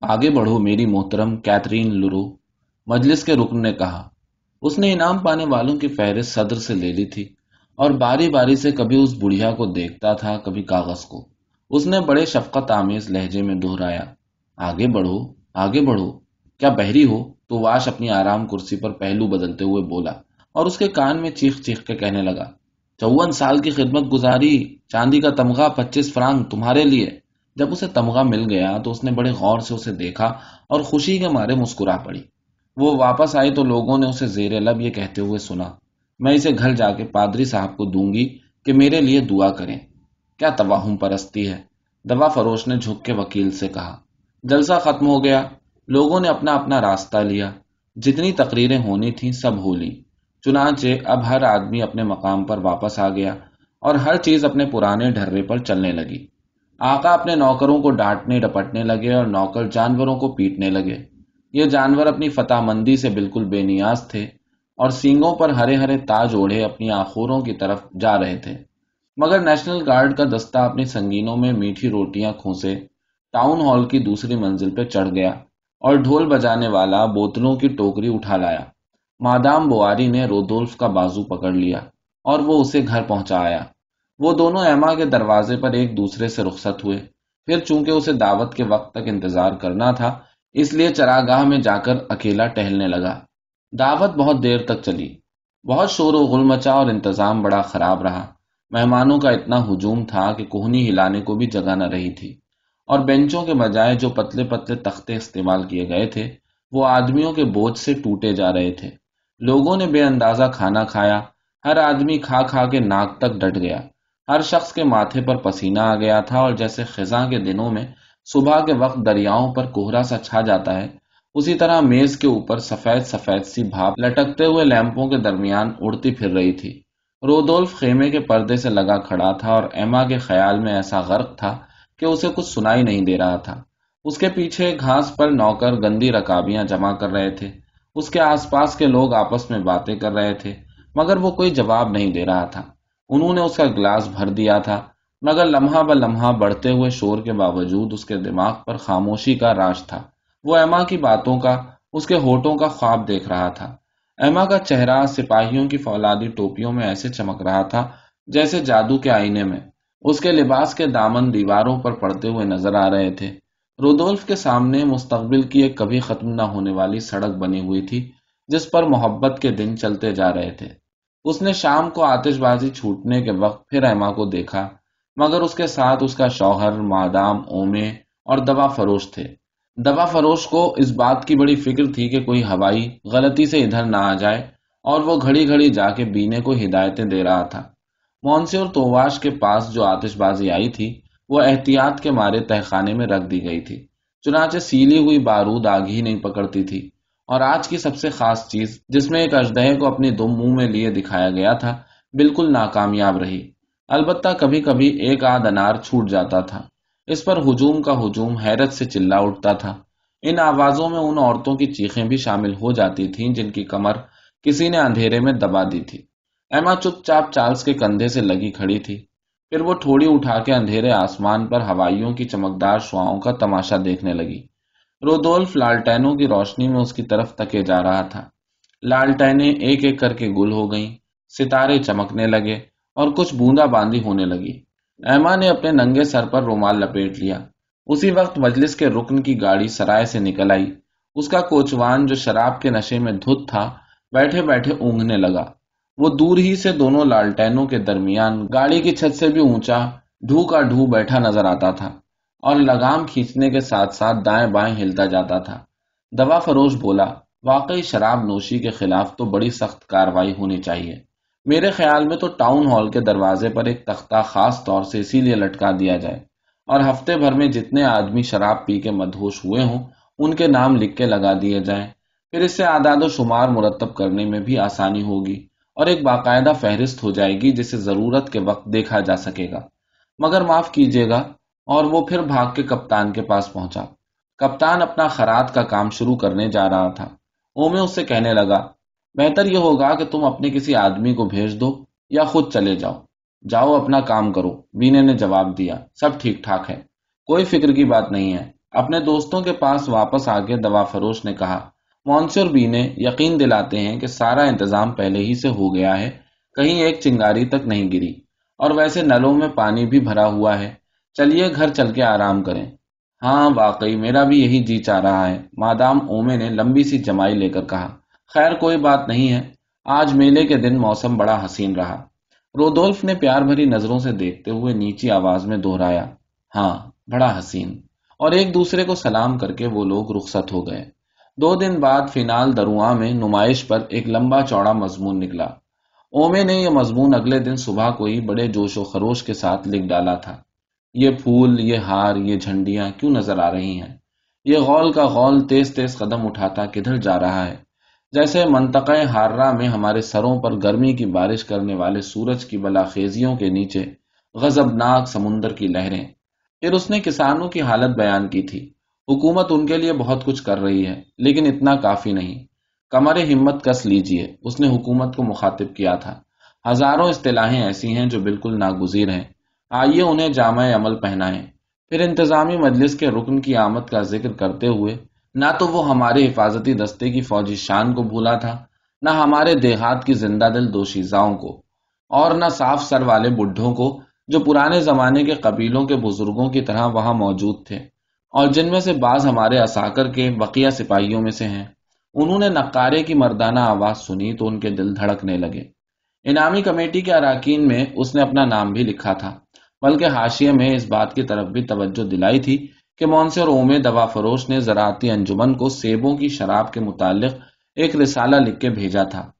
آگے بڑھو میری محترم کیترین لورو مجلس کے رکن نے کہا، اس نے انعام پانے والوں کی فہرست صدر سے لے لی تھی اور باری باری سے کبھی اس بڑھیا کو دیکھتا تھا، کبھی کاغذ کو۔ اس نے بڑے شفقت آمیز لہجے میں دہرایا، آگے بڑھو آگے بڑھو۔ کیا بحری ہو؟ تو واش اپنی آرام کرسی پر پہلو بدلتے ہوئے بولا اور اس کے کان میں چیخ چیخ کے کہنے لگا، چون سال کی خدمت گزاری، چاندی کا تمغہ پچیس فرانگ تمہارے لیے۔ جب اسے تمغہ مل گیا تو اس نے بڑے غور سے اسے دیکھا اور خوشی کے مارے مسکرا پڑی۔ وہ واپس آئی تو لوگوں نے اسے زیر لب یہ کہتے ہوئے سنا، میں اسے گھر جا کے پادری صاحب کو دوں گی کہ میرے لیے دعا کریں۔ کیا تواہم پرستی ہے؟ دوا فروش نے جھک کے وکیل سے کہا۔ جلسہ ختم ہو گیا۔ لوگوں نے اپنا اپنا راستہ لیا۔ جتنی تقریریں ہونی تھیں سب ہو لی چنانچہ اب ہر آدمی اپنے مقام پر واپس آ گیا اور ہر چیز اپنے پرانے ڈھرے پر چلنے لگی۔ آقا اپنے نوکروں کو ڈانٹنے ڈپٹنے لگے اور نوکر جانوروں کو پیٹنے لگے۔ یہ جانور اپنی فتح مندی سے بالکل بے نیاز تھے اور سینگوں پر ہرے ہرے تاج اوڑھے اپنی آخوروں کی طرف جا رہے تھے۔ مگر نیشنل گارڈ کا دستہ اپنی سنگینوں میں میٹھی روٹیاں کھوسے ٹاؤن ہال کی دوسری منزل پہ چڑھ گیا اور ڈھول بجانے والا بوتلوں کی ٹوکری اٹھا لایا۔ مادام بواری نے رودولف کا بازو پکڑ لیا اور وہ اسے گھر پہنچا آیا۔ وہ دونوں ایما کے دروازے پر ایک دوسرے سے رخصت ہوئے۔ پھر چونکہ اسے دعوت کے وقت تک انتظار کرنا تھا، اس لیے چراگاہ میں جا کر اکیلا ٹہلنے لگا۔ دعوت بہت دیر تک چلی۔ بہت شور و غل مچا اور انتظام بڑا خراب رہا۔ مہمانوں کا اتنا ہجوم تھا کہ کوہنی ہلانے کو بھی جگہ نہ رہی تھی۔ اور بینچوں کے بجائے جو پتلے پتلے تختے استعمال کیے گئے تھے، وہ آدمیوں کے بوجھ سے ٹوٹے جا رہے تھے۔ لوگوں نے بے اندازہ کھانا کھایا۔ ہر آدمی کھا کھا کے ناک تک ڈٹ گیا۔ ہر شخص کے ماتھے پر پسینہ آ گیا تھا اور جیسے خزاں کے دنوں میں صبح کے وقت دریاؤں پر کوہرا سا چھا جاتا ہے، اسی طرح میز کے اوپر سفید سفید سی بھاپ لٹکتے ہوئے لیمپوں کے درمیان اڑتی پھر رہی تھی۔ رودولف خیمے کے پردے سے لگا کھڑا تھا اور ایما کے خیال میں ایسا غرق تھا کہ اسے کچھ سنائی نہیں دے رہا تھا۔ اس کے پیچھے گھاس پر نوکر گندی رکابیاں جمع کر رہے تھے۔ اس کے آس پاس کے لوگ آپس میں باتیں کر رہے تھے، مگر وہ کوئی جواب نہیں دے رہا تھا۔ انہوں نے اس کا گلاس بھر دیا تھا، مگر لمحہ ب لمحہ بڑھتے ہوئے شور کے باوجود اس کے دماغ پر خاموشی کا راج تھا۔ وہ ایما کی باتوں کا، اس کے ہوٹوں کا خواب دیکھ رہا تھا۔ ایما کا چہرہ سپاہیوں کی فولادی ٹوپیوں میں ایسے چمک رہا تھا جیسے جادو کے آئینے میں۔ اس کے لباس کے دامن دیواروں پر پڑتے ہوئے نظر آ رہے تھے۔ رودولف کے سامنے مستقبل کی ایک کبھی ختم نہ ہونے والی سڑک بنی ہوئی تھی، جس پر محبت کے دن چلتے جا رہے تھے۔ اس نے شام کو آتش بازی چھوٹنے کے وقت پھر ایما کو دیکھا، مگر اس کے ساتھ اس کا شوہر مادام اومے اور دوا فروش تھے۔ دوا فروش کو اس بات کی بڑی فکر تھی کہ کوئی ہوائی غلطی سے ادھر نہ آ جائے اور وہ گھڑی گھڑی جا کے بینے کو ہدایتیں دے رہا تھا۔ مونسی اور توواش کے پاس جو آتش بازی آئی تھی، وہ احتیاط کے مارے تہخانے میں رکھ دی گئی تھی، چنانچہ سیلی ہوئی بارود آگ ہی نہیں پکڑتی تھی۔ اور آج کی سب سے خاص چیز جس میں ایک اجدہ کو اپنی دم منہ میں لیے دکھایا گیا تھا، بالکل ناکامیاب رہی۔ البتہ کبھی کبھی ایک آدھ انار چھوٹ جاتا تھا۔ اس پر ہجوم کا ہجوم حیرت سے چلا اٹھتا تھا۔ ان آوازوں میں ان عورتوں کی چیخیں بھی شامل ہو جاتی تھیں جن کی کمر کسی نے اندھیرے میں دبا دی تھی۔ ایما چپ چاپ چارلز کے کندھے سے لگی کھڑی تھی۔ پھر وہ تھوڑی اٹھا کے اندھیرے آسمان پر ہوائیوں کی چمکدار شعاؤں کا تماشا دیکھنے لگی۔ رودولف لالٹینوں کی روشنی میں اس کی طرف تکے جا رہا تھا۔ لالٹینیں ایک ایک کر کے گل ہو گئیں، ستارے چمکنے لگے اور کچھ بوندا باندی ہونے لگی۔ ایما نے اپنے ننگے سر پر رومال لپیٹ لیا۔ اسی وقت مجلس کے رکن کی گاڑی سرائے سے نکل آئی۔ اس کا کوچوان جو شراب کے نشے میں دھت تھا، بیٹھے بیٹھے اونگنے لگا۔ وہ دور ہی سے دونوں لالٹینوں کے درمیان گاڑی کی چھت سے بھی اونچا، ڈھو کا ڈھو بیٹھا نظر آتا تھا۔ اور لگام کھینچنے کے ساتھ ساتھ دائیں بائیں ہلتا جاتا تھا۔ دوا فروش بولا، واقعی شراب نوشی کے خلاف تو بڑی سخت کاروائی ہونی چاہیے۔ میرے خیال میں تو ٹاؤن ہال کے دروازے پر ایک تختہ خاص طور سے اسی لیے لٹکا دیا جائے۔ اور ہفتے بھر میں جتنے آدمی شراب پی کے مدہوش ہوئے ہوں، ان کے نام لکھ کے لگا دیے جائیں۔ پھر اس سے اعداد و شمار مرتب کرنے میں بھی آسانی ہوگی اور ایک باقاعدہ فہرست ہو جائے گی جسے ضرورت کے وقت دیکھا جا سکے گا۔ مگر معاف کیجیے گا اور وہ پھر بھاگ کے کپتان کے پاس پہنچا۔ کپتان اپنا خرات کا کام شروع کرنے جا رہا تھا۔ اومے اس سے کہنے لگا، بہتر یہ ہوگا کہ تم اپنے کسی آدمی کو بھیج دو یا خود چلے جاؤ۔ جاؤ، اپنا کام کرو۔ بینے نے جواب دیا، سب ٹھیک ٹھاک ہے۔ کوئی فکر کی بات نہیں ہے۔ اپنے دوستوں کے پاس واپس آگے دوا فروش نے کہا مونسور بی نے یقین دلاتے ہیں کہ سارا انتظام پہلے ہی سے ہو گیا ہے۔ کہیں ایک چنگاری تک نہیں گری۔ اور ویسے نلوں میں پانی بھی بھرا ہوا ہے۔ چلیے گھر چل کے آرام کریں۔ ہاں واقعی میرا بھی یہی جی چاہ رہا ہے، مادام اومے نے لمبی سی جمائی لے کر کہا۔ خیر، کوئی بات نہیں ہے۔ آج میلے کے دن موسم بڑا حسین رہا۔ رودولف نے پیار بھری نظروں سے دیکھتے ہوئے نیچی آواز میں دوہرایا ہاں بڑا حسین۔ اور ایک دوسرے کو سلام کر کے وہ لوگ رخصت ہو گئے۔ دو دن بعد فینال درواں میں نمائش پر ایک لمبا چوڑا مضمون نکلا۔ اومے نے یہ مضمون اگلے دن صبح کو ہی بڑے جوش و خروش کے ساتھ لکھ ڈالا تھا۔ یہ پھول، یہ ہار، یہ جھنڈیاں کیوں نظر آ رہی ہیں؟ یہ غول کا غول تیز تیز قدم اٹھاتا کدھر جا رہا ہے؟ جیسے منطقہ ہاررا میں ہمارے سروں پر گرمی کی بارش کرنے والے سورج کی بلاخیزیوں کے نیچے غزبناک سمندر کی لہریں۔ پھر اس نے کسانوں کی حالت بیان کی تھی۔ حکومت ان کے لیے بہت کچھ کر رہی ہے، لیکن اتنا کافی نہیں۔ کمر ہمت کس لیجیے؟ اس نے حکومت کو مخاطب کیا تھا۔ ہزاروں اصطلاحیں ایسی ہیں جو بالکل ناگزیر ہیں۔ آئیے انہیں جامع عمل پہنائیں۔ پھر انتظامی مجلس کے رکن کی آمد کا ذکر کرتے ہوئے، نہ تو وہ ہمارے حفاظتی دستے کی فوجی شان کو بھولا تھا، نہ ہمارے دیہات کی زندہ دل دوشیزاؤں کو، اور نہ صاف سر والے بڈھوں کو جو پرانے زمانے کے قبیلوں کے بزرگوں کی طرح وہاں موجود تھے۔ اور جن میں سے بعض ہمارے اساکر کے بقیہ سپاہیوں میں سے ہیں۔ انہوں نے نقارے کی مردانہ آواز سنی تو ان کے دل دھڑکنے لگے۔ انعامی کمیٹی کے اراکین میں اس نے اپنا نام بھی لکھا تھا۔ بلکہ حاشیے میں اس بات کی طرف بھی توجہ دلائی تھی کہ مونسر اومے دوا فروش نے زراعتی انجمن کو سیبوں کی شراب کے متعلق ایک رسالہ لکھ کے بھیجا تھا۔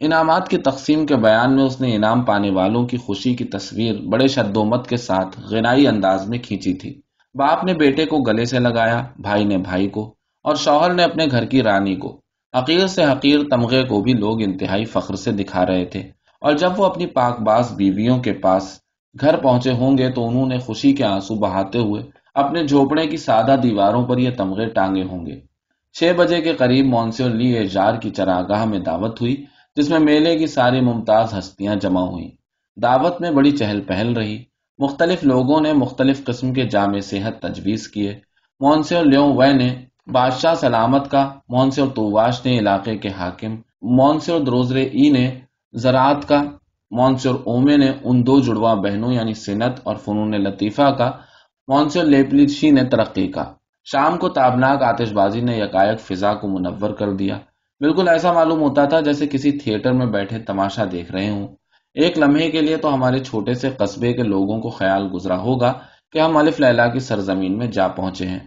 انعامات کی تقسیم کے بیان میں اس نے انعام پانے والوں کی خوشی کی تصویر بڑے شدومت کے ساتھ غنائی انداز میں کھینچی تھی۔ باپ نے بیٹے کو گلے سے لگایا، بھائی نے بھائی کو، اور شوہر نے اپنے گھر کی رانی کو۔ حقیر سے حقیر تمغے کو بھی لوگ انتہائی فخر سے دکھا رہے تھے، اور جب وہ اپنی پاک باز بیویوں کے پاس گھر پہنچے ہوں گے تو انہوں نے خوشی کے آنسو بہاتے ہوئے اپنے جھوپڑے کی سادہ دیواروں پر یہ تمغے ٹانگے ہوں گے۔ چھ بجے کے قریب مونسور لی ایجار کی چراگاہ میں دعوت ہوئی، جس میں میلے کی ساری ممتاز ہستیاں جمع ہوئی دعوت میں بڑی چہل پہل رہی۔ مختلف لوگوں نے مختلف قسم کے جامع صحت تجویز کیے۔ مونسور لیوں وے نے بادشاہ سلامت کا مونسور تواش نے علاقے کے حاکم مونسور دروزرے ای نے زراعت کا مونسور اومے نے ان دو جڑواں بہنوں یعنی سنت اور فنون لطیفہ کا مونسور لیپلیشی نے ترقی کا۔ شام کو تابناک آتش بازی نے یکایک فضا کو منور کر دیا۔ بالکل ایسا معلوم ہوتا تھا جیسے کسی تھیٹر میں بیٹھے تماشا دیکھ رہے ہوں۔ ایک لمحے کے لیے تو ہمارے چھوٹے سے قصبے کے لوگوں کو خیال گزرا ہوگا کہ ہم الف لیلا کی سرزمین میں جا پہنچے ہیں۔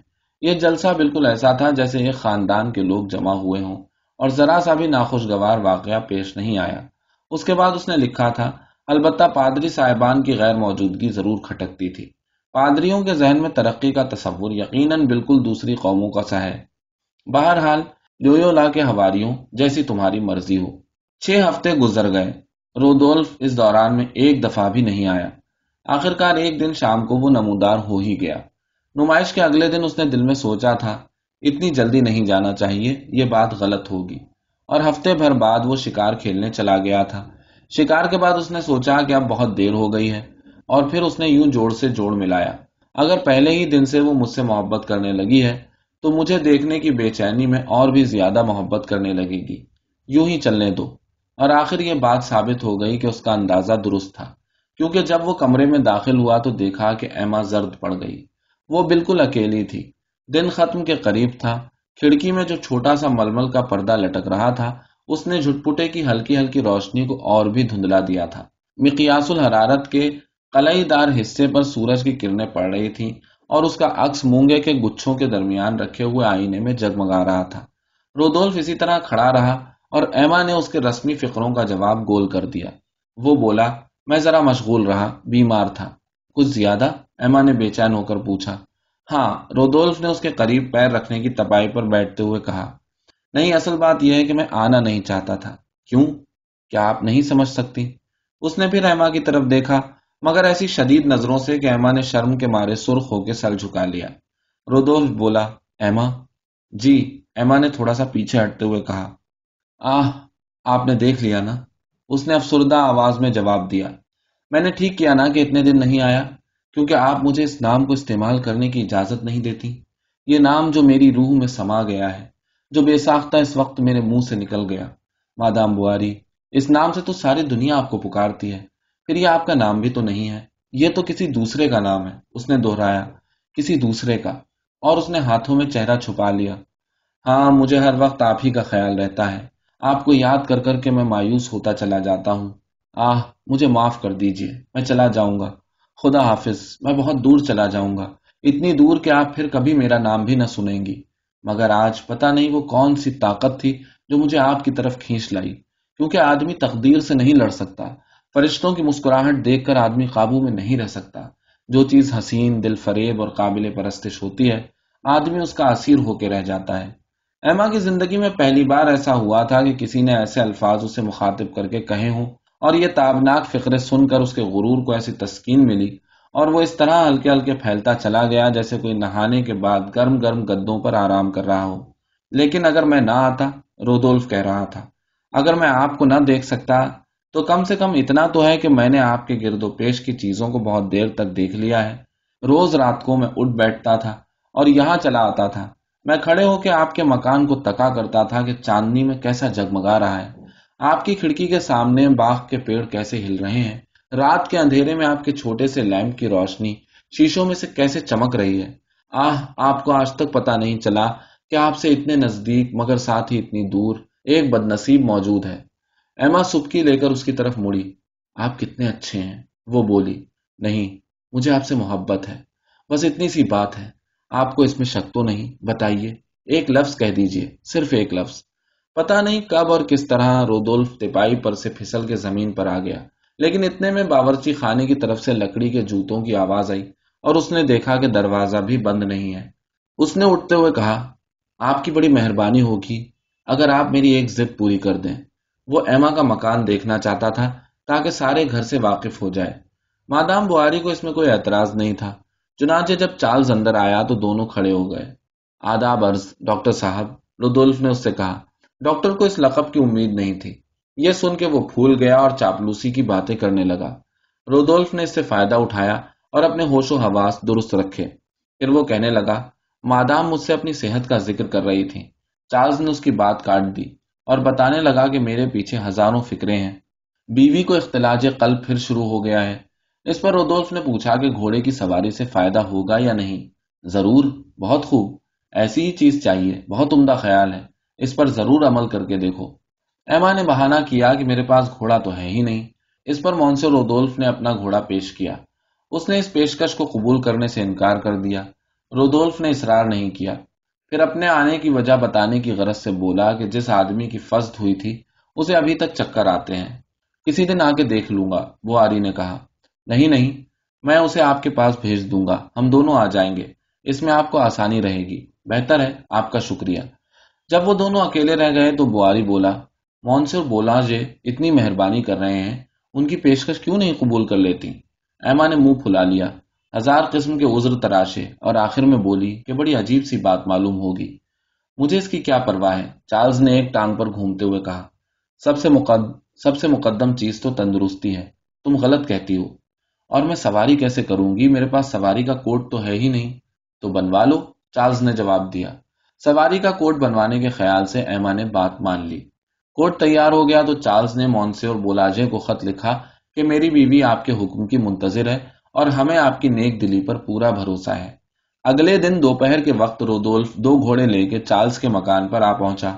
یہ جلسہ بالکل ایسا تھا جیسے ایک خاندان کے لوگ جمع ہوئے ہوں۔ اور ذرا سا بھی ناخوشگوار واقعہ پیش نہیں آیا۔ اس کے بعد اس نے لکھا تھا، البتہ پادری صاحبان کی غیر موجودگی ضرور کھٹکتی تھی۔ پادریوں کے ذہن میں ترقی کا تصور یقیناً بالکل دوسری قوموں کا سا ہے۔ بہرحال یو لا کے ہواریوں جیسی تمہاری مرضی ہو۔ چھ ہفتے گزر گئے۔ رودولف اس دوران میں ایک دفعہ بھی نہیں آیا۔ آخرکار ایک دن شام کو وہ نمودار ہو ہی گیا۔ نمائش کے اگلے دن اس نے دل میں سوچا تھا، اتنی جلدی نہیں جانا چاہیے، یہ بات غلط ہوگی۔ اور ہفتے بھر بعد وہ شکار کھیلنے چلا گیا تھا۔ شکار کے بعد اس نے سوچا کہ اب بہت دیر ہو گئی ہے اور پھر اس نے یوں جوڑ سے جوڑ ملایا۔ اگر پہلے ہی دن سے وہ مجھ سے محبت کرنے لگی ہے تو مجھے دیکھنے کی بے چینی میں اور بھی زیادہ محبت کرنے لگے گی۔ یوں ہی چلنے دو۔ اور آخر یہ بات ثابت ہو گئی کہ اس کا اندازہ درست تھا۔ کیونکہ جب وہ کمرے میں داخل ہوا تو دیکھا کہ ایما زرد پڑ گئی۔ وہ بالکل اکیلی تھی۔ دن ختم کے قریب تھا۔ کھڑکی میں جو چھوٹا سا ململ کا پردہ لٹک رہا تھا، اس نے جھٹپٹے کی ہلکی ہلکی روشنی کو اور بھی دھندلا دیا تھا۔ مقیاس الحرارت کے قلعی دار حصے پر سورج کی کرنیں پڑ رہی تھیں اور اس کا عکس مونگے کے گچھوں کے درمیان رکھے ہوئے آئینے میں جگمگا رہا تھا۔ رودولف اسی طرح کھڑا رہا اور ایما نے اس کے رسمی فکروں کا جواب گول کر دیا۔ وہ بولا، میں ذرا مشغول رہا، بیمار تھا۔ کچھ زیادہ ایما نے بے چین ہو کر پوچھا۔ ہاں رودولف نے اس کے قریب پیر رکھنے کی تپائی پر بیٹھتے ہوئے کہا، نہیں، اصل بات یہ ہے کہ میں آنا نہیں چاہتا تھا۔ کیوں؟ کیا آپ نہیں سمجھ سکتی؟ اس نے پھر ایما کی طرف دیکھا، مگر ایسی شدید نظروں سے کہ ایما نے شرم کے مارے سرخ ہو کے سر جھکا لیا۔ رودولف بولا، ایما؟ جی ایما نے تھوڑا سا پیچھے ہٹتے ہوئے کہا، آہ، آپ نے دیکھ لیا نا؟ اس نے افسردہ آواز میں جواب دیا، میں نے ٹھیک کیا نا کہ اتنے دن نہیں آیا؟ کیونکہ آپ مجھے اس نام کو استعمال کرنے کی اجازت نہیں دیتی۔ یہ نام جو میری روح میں سما گیا ہے، جو بے ساختہ اس وقت میرے منہ سے نکل گیا۔ مادام بواری، اس نام سے تو ساری دنیا آپ کو پکارتی ہے۔ پھر یہ آپ کا نام بھی تو نہیں ہے۔ یہ تو کسی دوسرے کا نام ہے۔ اس نے دہرایا، کسی دوسرے کا۔ اور اس نے ہاتھوں میں چہرہ چھپا لیا۔ ہاں مجھے ہر وقت آپ ہی کا خیال رہتا ہے۔ آپ کو یاد کر کر کے میں مایوس ہوتا چلا جاتا ہوں۔ آہ، مجھے معاف کر دیجیے، میں چلا جاؤں گا۔ خدا حافظ، میں بہت دور چلا جاؤں گا۔ اتنی دور کہ آپ پھر کبھی میرا نام بھی نہ سنیں گی۔ مگر آج پتہ نہیں وہ کون سی طاقت تھی جو مجھے آپ کی طرف کھینچ لائی۔ کیونکہ آدمی تقدیر سے نہیں لڑ سکتا۔ فرشتوں کی مسکراہٹ دیکھ کر آدمی قابو میں نہیں رہ سکتا۔ جو چیز حسین، دل فریب اور قابل پرستش ہوتی ہے، آدمی اس کا اسیر ہو کے رہ جاتا ہے۔ ایما کی زندگی میں پہلی بار ایسا ہوا تھا کہ کسی نے ایسے الفاظ اسے مخاطب کر کے کہے ہوں اور یہ تابناک فکرے سن کر اس کے غرور کو ایسی تسکین ملی اور وہ اس طرح ہلکے ہلکے پھیلتا چلا گیا جیسے کوئی نہانے کے بعد گرم گرم گدوں پر آرام کر رہا ہو۔ لیکن اگر میں نہ آتا، رودولف کہہ رہا تھا، اگر میں آپ کو نہ دیکھ سکتا، تو کم سے کم اتنا تو ہے کہ میں نے آپ کے گرد و پیش کی چیزوں کو بہت دیر تک دیکھ لیا ہے۔ روز رات کو میں اٹھ بیٹھتا تھا اور یہاں چلا آتا تھا۔ میں کھڑے ہو کے آپ کے مکان کو تکا کرتا تھا کہ چاندنی میں کیسا جگمگا رہا ہے۔ آپ کی کھڑکی کے سامنے باغ کے پیڑ کیسے ہل رہے ہیں؟ رات کے اندھیرے میں آپ کے چھوٹے سے لیمپ کی روشنی شیشوں میں سے کیسے چمک رہی ہے؟ آہ، آپ کو آج تک پتا نہیں چلا کہ آپ سے اتنے نزدیک مگر ساتھ ہی اتنی دور ایک بد نصیب موجود ہے۔ ایما سبکی لے کر اس کی طرف مڑی۔ آپ کتنے اچھے ہیں، وہ بولی۔ نہیں، مجھے آپ سے محبت ہے۔ بس اتنی سی بات ہے۔ آپ کو اس میں شک تو نہیں؟ بتائیے، ایک لفظ کہہ دیجیے، صرف ایک لفظ۔ پتا نہیں کب اور کس طرح رودولف تپائی پر سے پھسل کے زمین پر آ گیا، لیکن اتنے میں باورچی خانے کی طرف سے لکڑی کے جوتوں کی آواز آئی اور اس نے دیکھا کہ دروازہ بھی بند نہیں ہے۔ اس نے اٹھتے ہوئے کہا، آپ کی بڑی مہربانی ہوگی اگر آپ میری ایک ضد پوری کر دیں۔ وہ ایما کا مکان دیکھنا چاہتا تھا تاکہ سارے گھر سے واقف ہو جائے۔ مادام بہاری کو اس میں کوئی اعتراض نہیں تھا، چنانچہ جب چارلز اندر آیا تو دونوں کھڑے ہو گئے۔ آداب عرض، ڈاکٹر صاحب، رودولف نے اس سے کہا ڈاکٹر کو اس لقب کی امید نہیں تھی۔ یہ سن کے وہ پھول گیا اور چاپلوسی کی باتیں کرنے لگا۔ رودولف نے اس سے فائدہ اٹھایا اور اپنے ہوش و حواس درست رکھے۔ پھر وہ کہنے لگا، مادام مجھ سے اپنی صحت کا ذکر کر رہی تھی چارلز نے اس کی بات کاٹ دی اور بتانے لگا کہ میرے پیچھے ہزاروں فکرے ہیں۔ بیوی کو اختلاج قلب پھر شروع ہو گیا ہے۔ اس پر رودولف نے پوچھا کہ گھوڑے کی سواری سے فائدہ ہوگا یا نہیں۔ ضرور، بہت خوب۔ ایسی ہی چیز چاہیے۔ بہت عمدہ خیال ہے۔ اس پر ضرور عمل کر کے دیکھو۔ ایما نے بہانہ کیا کہ میرے پاس گھوڑا تو ہے ہی نہیں۔ اس پر مونسو رودولف نے اپنا گھوڑا پیش کیا۔ اس نے اس پیشکش کو قبول کرنے سے انکار کر دیا۔ رودولف نے اصرار نہیں کیا۔ پھر اپنے آنے کی وجہ بتانے کی غرض سے بولا کہ جس آدمی کی فسد ہوئی تھی، اسے ابھی تک چکر آتے ہیں۔ کسی دن آ کے دیکھ لوں گا وہ آری نے کہا۔ نہیں نہیں، میں اسے آپ کے پاس بھیج دوں گا۔ ہم دونوں آ جائیں گے۔ اس میں آپ کو آسانی رہے گی۔ بہتر ہے، آپ کا شکریہ۔ جب وہ دونوں اکیلے رہ گئے تو بواری بولا مونسر بولا جے، اتنی مہربانی کر رہے ہیں، ان کی پیشکش کیوں نہیں قبول کر لیتی؟ ایما نے منہ پھلا لیا، ہزار قسم کے عذر تراشے اور آخر میں بولی کہ بڑی عجیب سی بات معلوم ہوگی۔ مجھے اس کی کیا پرواہ ہے؟ چارلز نے ایک ٹانگ پر گھومتے ہوئے کہا، سب سے مقدم سب سے مقدم چیز تو تندرستی ہے، تم غلط کہتی ہو۔ اور میں سواری کیسے کروں گی؟ میرے پاس سواری کا کوٹ تو ہے ہی نہیں۔ تو بنوا لو چارلز نے جواب دیا سواری کا کوٹ بنوانے کے خیال سے ایما نے بات مان لی۔ کوٹ تیار ہو گیا تو چارلز نے مونسے اور بولاجے کو خط لکھا کہ میری بیوی آپ کے حکم کی منتظر ہے اور ہمیں آپ کی نیک دلی پر پورا بھروسہ ہے۔ اگلے دن دوپہر کے وقت رودولف دو گھوڑے لے کے چارلز کے مکان پر آ پہنچا۔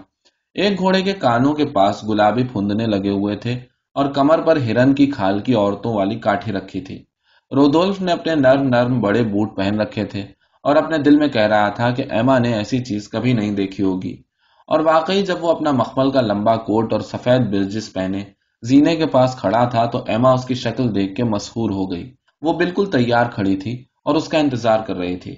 ایک گھوڑے کے کانوں کے پاس گلابی پھندنے لگے ہوئے تھے اور کمر پر ہرن کی کھال کی عورتوں والی کاٹھی رکھی تھی۔ رودولف نے اپنے نرم نرم بڑے بوٹ پہن رکھے تھے۔ اور اپنے دل میں کہہ رہا تھا کہ ایما نے ایسی چیز کبھی نہیں دیکھی ہوگی۔ اور واقعی جب وہ اپنا مخمل کا لمبا کوٹ اور سفید برجس پہنے زینے کے پاس کھڑا تھا تو ایما اس کی شکل دیکھ کے مسحور ہو گئی۔ وہ بالکل تیار کھڑی تھی اور اس کا انتظار کر رہی تھی۔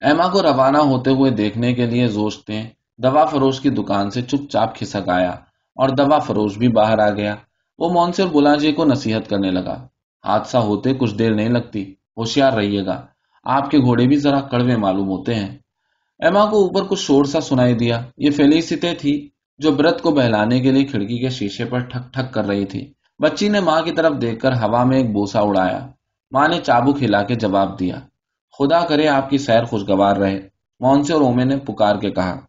ایما کو روانہ ہوتے ہوئے دیکھنے کے لیے زوشتے دوا فروش کی دکان سے چپ چاپ کھسک آیا اور دوا فروش بھی باہر آ گیا۔ وہ مونسر بلا جی کو نصیحت کرنے لگا۔ حادثہ ہوتے کچھ دیر نہیں لگتی، ہوشیار رہیے گا۔ آپ کے گھوڑے بھی ذرا کڑوے معلوم ہوتے ہیں۔ ایما کو اوپر کچھ شور سا سنائی دیا۔ یہ فیلیسیتے تھی جو برت کو بہلانے کے لیے کھڑکی کے شیشے پر ٹھک ٹھک کر رہی تھی۔ بچی نے ماں کی طرف دیکھ کر ہوا میں ایک بوسا اڑایا۔ ماں نے چابو کھلا کے جواب دیا۔ خدا کرے آپ کی سیر خوشگوار رہے۔ مونسی اور اومے نے پکار کے کہا،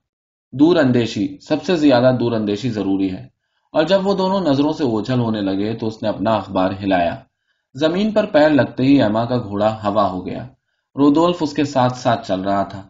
دور اندیشی، سب سے زیادہ دور اندیشی ضروری ہے۔ اور جب وہ دونوں نظروں سے اوچھل ہونے لگے تو اس نے اپنا اخبار ہلایا۔ زمین پر پیر لگتے ہی ایما کا گھوڑا ہوا ہو گیا۔ رودولف اس کے ساتھ ساتھ چل رہا تھا۔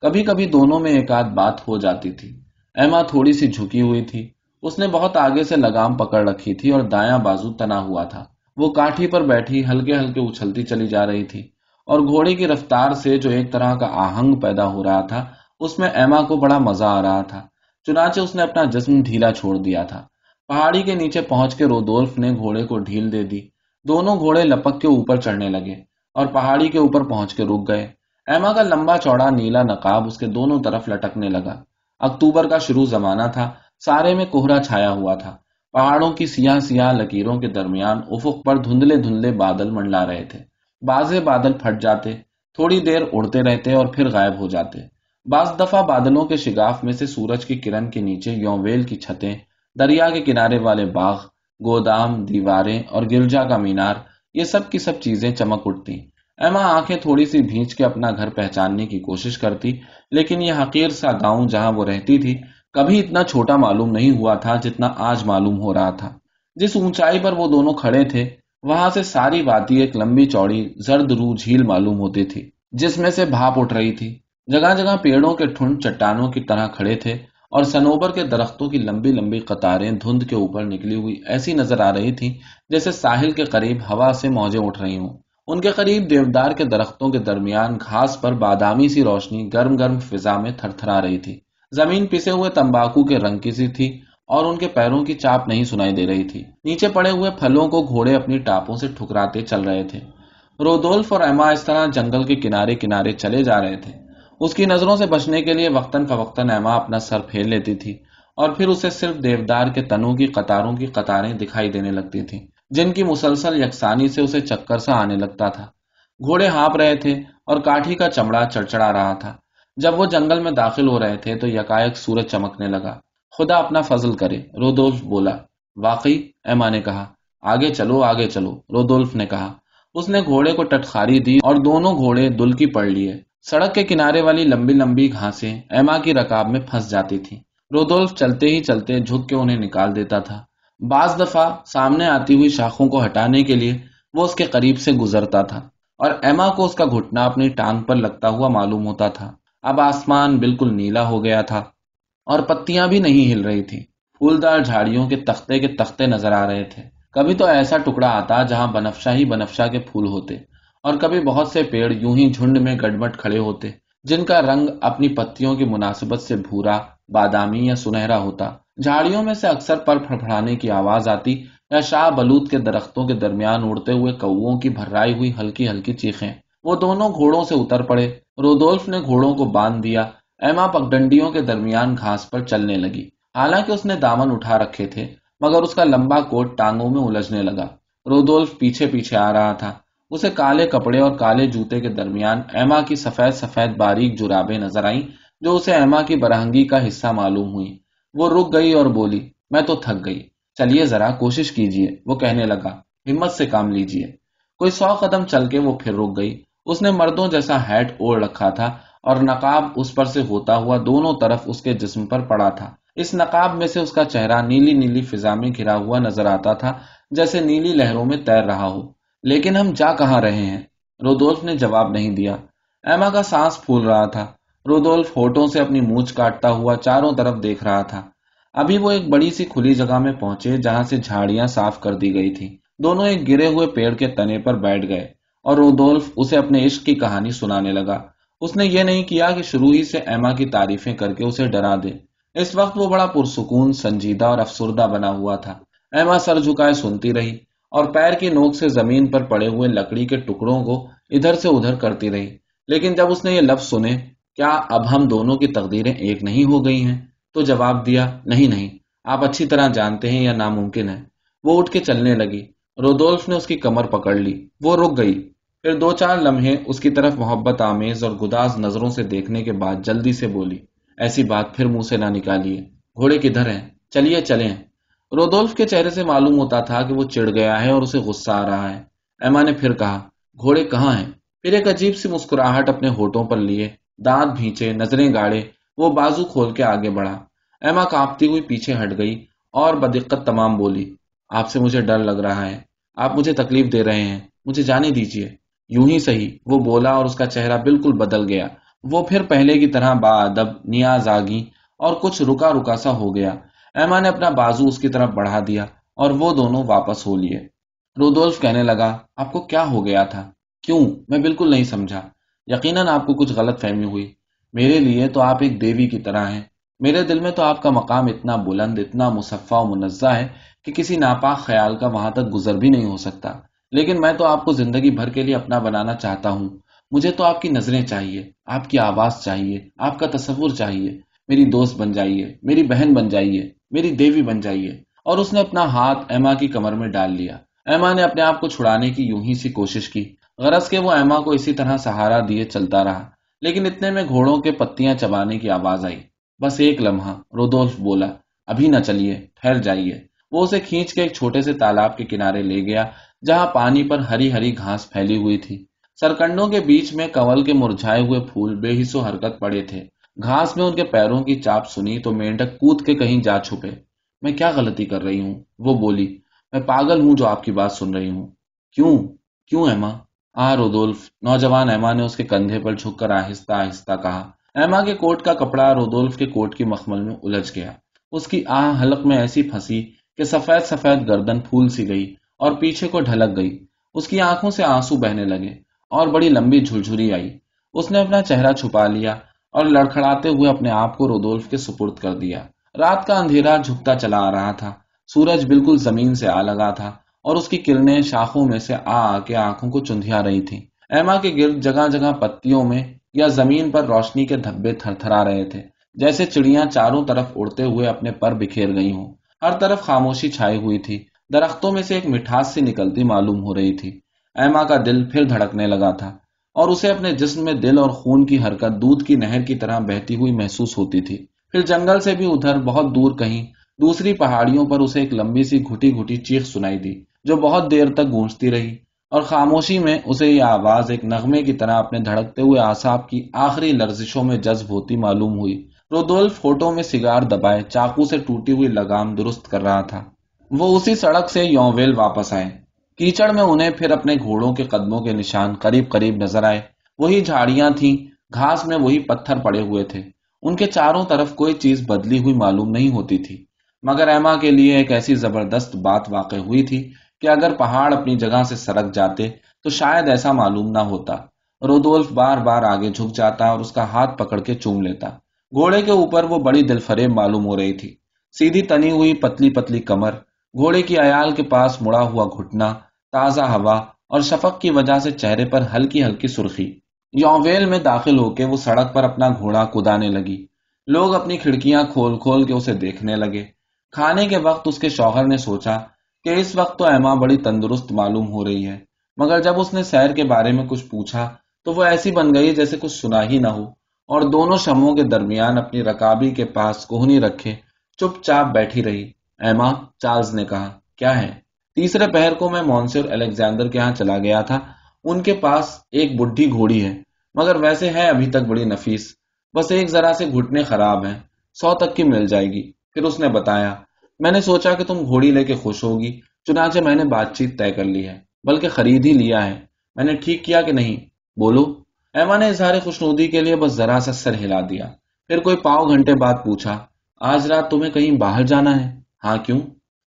کبھی کبھی دونوں میں ایک آدھ بات ہو جاتی تھی۔ ایما تھوڑی سی جھکی ہوئی تھی۔ اس نے بہت آگے سے لگام پکڑ رکھی تھی اور دایاں بازو تنا ہوا تھا۔ وہ کاٹھی پر بیٹھی ہلکے ہلکے اچھلتی چلی جا رہی تھی اور گھوڑے کی رفتار سے جو ایک طرح کا آہنگ پیدا ہو رہا تھا، اس میں ایما کو بڑا مزہ آ رہا تھا۔ چنانچہ اس نے اپنا جسم ڈھیلا چھوڑ دیا تھا۔ پہاڑی کے نیچے پہنچ کے رودولف نے گھوڑے کو ڈھیل دے دی۔ دونوں گھوڑے لپک کے اوپر چڑھنے لگے۔ اور پہاڑی کے اوپر پہنچ کے رک گئے۔ ایما کا لمبا چوڑا نیلا نقاب اس کے دونوں طرف لٹکنے لگا۔ اکتوبر کا شروع زمانہ تھا، سارے میں کوہرا چھایا ہوا تھا۔ پہاڑوں کی سیاہ سیاہ لکیروں کے درمیان افق پر دھندلے دھندلے بادل منڈلا رہے تھے۔ بازے بادل پھٹ جاتے، تھوڑی دیر اڑتے رہتے اور پھر غائب ہو جاتے۔ بعض دفعہ بادلوں کے شگاف میں سے سورج کی کرن کے نیچے یوویل کی چھتیں، دریا کے کنارے والے باغ، گودام، دیواریں اور گرجا کا مینار یہ سب کی سب چیزیں چمک اٹھتی ایما آنکھیں تھوڑی سی بھینچ کے اپنا گھر پہچاننے کی کوشش کرتی، لیکن یہ حقیر سا گاؤں جہاں وہ رہتی تھی، کبھی اتنا چھوٹا معلوم نہیں ہوا تھا جتنا آج معلوم ہو رہا تھا۔ جس اونچائی پر وہ دونوں کھڑے تھے، وہاں سے ساری باتی ایک لمبی چوڑی، زرد رو جھیل معلوم ہوتی تھی، جس میں سے بھاپ اٹھ رہی تھی۔ جگہ جگہ پیڑوں کے ٹھنڈ چٹانوں کی طرح کھڑے تھے اور سنوبر کے درختوں کی لمبی لمبی قطاریں دھند کے اوپر نکلی ہوئی ایسی نظر آ رہی تھی جیسے ساحل کے قریب ہوا سے موجیں اٹھ رہی ہوں۔ ان کے قریب دیودار کے درختوں کے درمیان گھاس پر بادامی سی روشنی گرم گرم فضا میں تھر تھرا رہی تھی۔ زمین پسے ہوئے تمباکو کے رنگ کی سی تھی اور ان کے پیروں کی چاپ نہیں سنائی دے رہی تھی۔ نیچے پڑے ہوئے پھلوں کو گھوڑے اپنی ٹاپوں سے ٹھکراتے چل رہے تھے۔ رودولف اور ایما اس طرح جنگل کے کنارے کنارے چلے جا رہے تھے۔ اس کی نظروں سے بچنے کے لیے وقتاً فوقتاً ایما اپنا سر پھیر لیتی تھی اور پھر اسے صرف دیودار کے تنوں کی قطاروں کی قطاریں دکھائی دینے لگتی تھیں جن کی مسلسل یکسانی سے اسے چکر سا آنے لگتا تھا۔ گھوڑے ہانپ رہے تھے اور کاٹھی کا چمڑا چڑچڑا رہا تھا۔ جب وہ جنگل میں داخل ہو رہے تھے تو یکایک سورج چمکنے لگا۔ خدا اپنا فضل کرے، رودولف بولا، واقعی؟ ایما نے کہا، آگے چلو آگے چلو۔ رودولف نے کہا۔ اس نے گھوڑے کو ٹٹخاری دی اور دونوں گھوڑے دل کی پڑ لیے۔ سڑک کے کنارے والی لمبی لمبی گھاسیں ایما کی رکاب میں پھنس جاتی تھی رودولف چلتے ہی چلتے جھک کے انہیں نکال دیتا تھا۔ بعض دفعہ سامنے آتی ہوئی شاخوں کو ہٹانے کے لیے وہ اس کے قریب سے گزرتا تھا اور ایما کو اس کا گھٹنا اپنی ٹانگ پر لگتا ہوا معلوم ہوتا تھا۔ اب آسمان بالکل نیلا ہو گیا تھا اور پتیاں بھی نہیں ہل رہی تھی پھولدار جھاڑیوں کے تختے کے تختے نظر آ رہے تھے۔ کبھی تو ایسا ٹکڑا آتا جہاں بنفشا ہی بنفشا کے پھول ہوتے۔ اور کبھی بہت سے پیڑ یوں ہی جھنڈ میں گڑمٹ کھڑے ہوتے، جن کا رنگ اپنی پتیوں کی مناسبت سے بھورا، بادامی یا سنہرا ہوتا۔ جھاڑیوں میں سے اکثر پر پھڑپڑانے کی آواز آتی یا شاہ بلوت کے درختوں کے درمیان اڑتے ہوئے کووں کی بھرائی ہوئی ہلکی ہلکی چیخیں۔ وہ دونوں گھوڑوں سے اتر پڑے۔ رودولف نے گھوڑوں کو باندھ دیا۔ ایما پگڈنڈیوں کے درمیان گھاس پر چلنے لگی۔ حالانکہ اس نے دامن اٹھا رکھے تھے، مگر اس کا لمبا کوٹ ٹانگوں میں الجھنے لگا۔ رودولف پیچھے پیچھے آ رہا تھا۔ اسے کالے کپڑے اور کالے جوتے کے درمیان ایما کی سفید سفید باریک جرابیں نظر آئیں، جو اسے ایما کی برہنگی کا حصہ معلوم ہوئی وہ رک گئی اور بولی، میں تو تھک گئی۔ چلیے ذرا کوشش کیجیے وہ کہنے لگا، ہمت سے کام لیجیے کوئی سو قدم چل کے وہ پھر رک گئی۔ اس نے مردوں جیسا ہیٹ اوڑھ رکھا تھا اور نقاب اس پر سے ہوتا ہوا دونوں طرف اس کے جسم پر پڑا تھا۔ اس نقاب میں سے اس کا چہرہ نیلی نیلی فضا میں گھرا ہوا نظر آتا تھا، جیسے نیلی لہروں میں تیر رہا ہو۔ لیکن ہم جا کہاں رہے ہیں؟ رودولف نے جواب نہیں دیا۔ ایما کا سانس پھول رہا تھا۔ رودولف ہوٹوں سے اپنی مونچھ کاٹتا ہوا چاروں طرف دیکھ رہا تھا۔ ابھی وہ ایک بڑی سی کھلی جگہ میں پہنچے جہاں سے جھاڑیاں صاف کر دی گئی تھی دونوں ایک گرے ہوئے پیڑ کے تنے پر بیٹھ گئے اور رودولف اسے اپنے عشق کی کہانی سنانے لگا۔ اس نے یہ نہیں کیا کہ شروع ہی سے ایما کی تعریفیں کر کے اسے ڈرا دے۔ اس وقت وہ بڑا پرسکون، سنجیدہ اور افسردہ بنا ہوا تھا۔ ایما سر جھکائے سنتی رہی۔ اور پیر کی نوک سے زمین پر پڑے ہوئے لکڑی کے ٹکڑوں کو ادھر سے ادھر کرتی رہی۔ لیکن جب اس نے یہ لفظ سنے، کیا اب ہم دونوں کی تقدیریں ایک نہیں ہو گئی ہیں؟ تو جواب دیا، نہیں نہیں، آپ اچھی طرح جانتے ہیں یا ناممکن ہے۔ وہ اٹھ کے چلنے لگی۔ رودولف نے اس کی کمر پکڑ لی۔ وہ رک گئی۔ پھر دو چار لمحے اس کی طرف محبت، آمیز اور گداز نظروں سے دیکھنے کے بعد جلدی سے بولی، ایسی بات پھر منہ سے نہ نکالیے۔ گھوڑے کدھر ہیں؟ چلیے، چلیں۔ رودولف کے چہرے سے معلوم ہوتا تھا کہ وہ چڑ گیا ہے اور اسے غصہ آ رہا ہے۔ ایما نے پھر کہا، گھوڑے کہاں ہیں؟ پھر ایک عجیب سی مسکراہٹ اپنے ہوٹوں پر لیے، دانت بھینچے، نظریں گاڑے، وہ بازو کھول کے آگے بڑھا۔ ایما کانپتی ہوئی پیچھے ہٹ گئی اور بدقت تمام بولی، آپ سے مجھے ڈر لگ رہا ہے، آپ مجھے تکلیف دے رہے ہیں، مجھے جانے دیجیے یوں ہی صحیح، وہ بولا اور اس کا چہرہ بالکل بدل گیا۔ وہ پھر پہلے کی طرح با ادب، نیاز آگی اور کچھ رکا رکا سا ہو گیا۔ ایما نے اپنا بازو اس کی طرف بڑھا دیا اور وہ دونوں واپس ہو لیے۔ رودولف کہنے لگا، آپ کو کیا ہو گیا تھا؟ کیوں؟ میں بالکل نہیں سمجھا۔ یقیناً آپ کو کچھ غلط فہمی ہوئی۔ میرے لیے تو آپ ایک دیوی کی طرح ہیں۔ میرے دل میں تو آپ کا مقام اتنا بلند، اتنا مصفہ و منزہ ہے کہ کسی ناپاک خیال کا وہاں تک گزر بھی نہیں ہو سکتا۔ لیکن میں تو آپ کو زندگی بھر کے لیے اپنا بنانا چاہتا ہوں۔ مجھے تو آپ کی نظریں چاہیے، آپ کی آواز چاہیے، آپ کا تصور چاہیے۔ میری دوست بن جائیے، میری بہن بن جائیے۔ میری دیوی بن جائیے اور اس نے اپنا ہاتھ ایما کی کمر میں ڈال لیا۔ ایما نے اپنے آپ کو چھڑانے کی یوں ہی سی کوشش کی۔ غرض کے وہ ایما کو اسی طرح سہارا دیے چلتا رہا۔ لیکن اتنے میں گھوڑوں کے پتیاں چبانے کی آواز آئی۔ بس ایک لمحہ، رودولف بولا، ابھی نہ چلیے، ٹھہر جائیے۔ وہ اسے کھینچ کے ایک چھوٹے سے تالاب کے کنارے لے گیا، جہاں پانی پر ہری ہری گھاس پھیلی ہوئی تھی۔ سرکنڈوں کے بیچ میں کنول کے مرجھائے ہوئے پھول بے حصو حرکت پڑے تھے۔ گھاس میں ان کے پیروں کی چاپ سنی تو مینڈک کود کے کہیں جا چھپے۔ میں کیا غلطی کر رہی ہوں؟ وہ بولی، میں پاگل ہوں جو آپ کی بات سن رہی ہوں۔ کیوں؟ کیوں ایما؟ آ رودولف، نوجوان ایما نے اس کے کندھے پر جھک کر آہستہ آہستہ کہا۔ ایما کے کوٹ کا کپڑا رودولف کے کوٹ کی مخمل میں الجھ گیا۔ اس کی آہ حلق میں ایسی پھنسی کہ سفید سفید گردن پھول سی گئی اور پیچھے کو ڈھلک گئی۔ اس کی آنکھوں سے آنسو بہنے لگے اور بڑی لمبی جھلجھری آئی۔ اس نے اپنا چہرہ چھپا لیا۔ اور لڑکھڑاتے ہوئے اپنے آپ کو رودولف کے سپرد کر دیا۔ رات کا اندھیرا جھکتا چلا آ رہا تھا۔ سورج بالکل زمین سے آ لگا تھا اور اس کی کرنیں شاخوں میں سے آ آ کے آنکھوں کو چندیا رہی تھی ایما کے گرد جگہ جگہ پتیوں میں یا زمین پر روشنی کے دھبے تھر تھرا رہے تھے، جیسے چڑیاں چاروں طرف اڑتے ہوئے اپنے پر بکھیر گئی ہوں۔ ہر طرف خاموشی چھائی ہوئی تھی۔ درختوں میں سے ایک مٹھاس سے نکلتی معلوم ہو رہی تھی۔ ایما کا دل پھر دھڑکنے لگا تھا۔ اور اسے اپنے جسم میں دل اور خون کی حرکت، دودھ کی نہر کی طرح بہتی ہوئی محسوس ہوتی تھی۔ پھر جنگل سے بھی ادھر، بہت دور کہیں، دوسری پہاڑیوں پر اسے ایک لمبی سی گھٹی گھٹی چیخ سنائی دی، جو بہت دیر تک گونجتی رہی۔ اور خاموشی میں اسے یہ آواز ایک نغمے کی طرح اپنے دھڑکتے ہوئے آساب کی آخری لرزشوں میں جذب ہوتی معلوم ہوئی۔ رودولف فوٹو میں سگار دبائے چاقو سے ٹوٹی ہوئی لگام درست کر رہا تھا۔ وہ اسی سڑک سے یوویل واپس آئے۔ کیچڑ میں انہیں پھر اپنے گھوڑوں کے قدموں کے نشان قریب قریب نظر آئے۔ وہی جھاڑیاں تھیں، گھاس میں وہی پتھر پڑے ہوئے تھے۔ ان کے چاروں طرف کوئی چیز بدلی ہوئی معلوم نہیں ہوتی تھی۔ مگر ایما کے لیے ایک ایسی زبردست بات واقع ہوئی تھی کہ اگر پہاڑ اپنی جگہ سے سرک جاتے تو شاید ایسا معلوم نہ ہوتا۔ رودولف بار بار آگے جھک جاتا اور اس کا ہاتھ پکڑ کے چوم لیتا۔ گھوڑے کے اوپر وہ بڑی دل فریب معلوم ہو رہی تھی۔ سیدھی تنی ہوئی پتلی پتلی کمر، گھوڑے کی عیال کے پاس مڑا ہوا گھٹنا تازہ ہوا اور شفق کی وجہ سے چہرے پر ہلکی ہلکی سرخی۔ یوویل میں داخل ہو کے وہ سڑک پر اپنا گھوڑا کدانے لگی۔ لوگ اپنی کھڑکیاں کھول کھول کے اسے دیکھنے لگے۔ کھانے کے وقت اس کے شوہر نے سوچا کہ اس وقت تو ایما بڑی تندرست معلوم ہو رہی ہے، مگر جب اس نے سیر کے بارے میں کچھ پوچھا تو وہ ایسی بن گئی جیسے کچھ سنا ہی نہ ہو۔ اور دونوں شموں کے درمیان اپنی رکابی کے پاس کوہنی رکھے چپ چاپ بیٹھی رہی۔ ایما چارلز نے کہا، کیا ہے تیسرے پہر کو میں مونسر الیگزینڈر کے ہاں چلا گیا تھا۔ ان کے پاس ایک بڈھی گھوڑی ہے، مگر ویسے ہے ابھی تک بڑی نفیس۔ بس ایک ذرا سے گھٹنے خراب ہیں، سو تک کی مل جائے گی۔ پھر اس نے بتایا، میں نے سوچا کہ تم گھوڑی لے کے خوش ہوگی، چنانچہ میں نے بات چیت طے کر لی ہے، بلکہ خرید ہی لیا ہے۔ میں نے ٹھیک کیا کہ نہیں؟ بولو۔ ایما نے اظہار خوشنودی کے لیے بس ذرا سا سر ہلا دیا۔ پھر کوئی پاؤ گھنٹے بعد پوچھا، آج رات تمہیں کہیں باہر جانا ہے؟ ہاں کیوں؟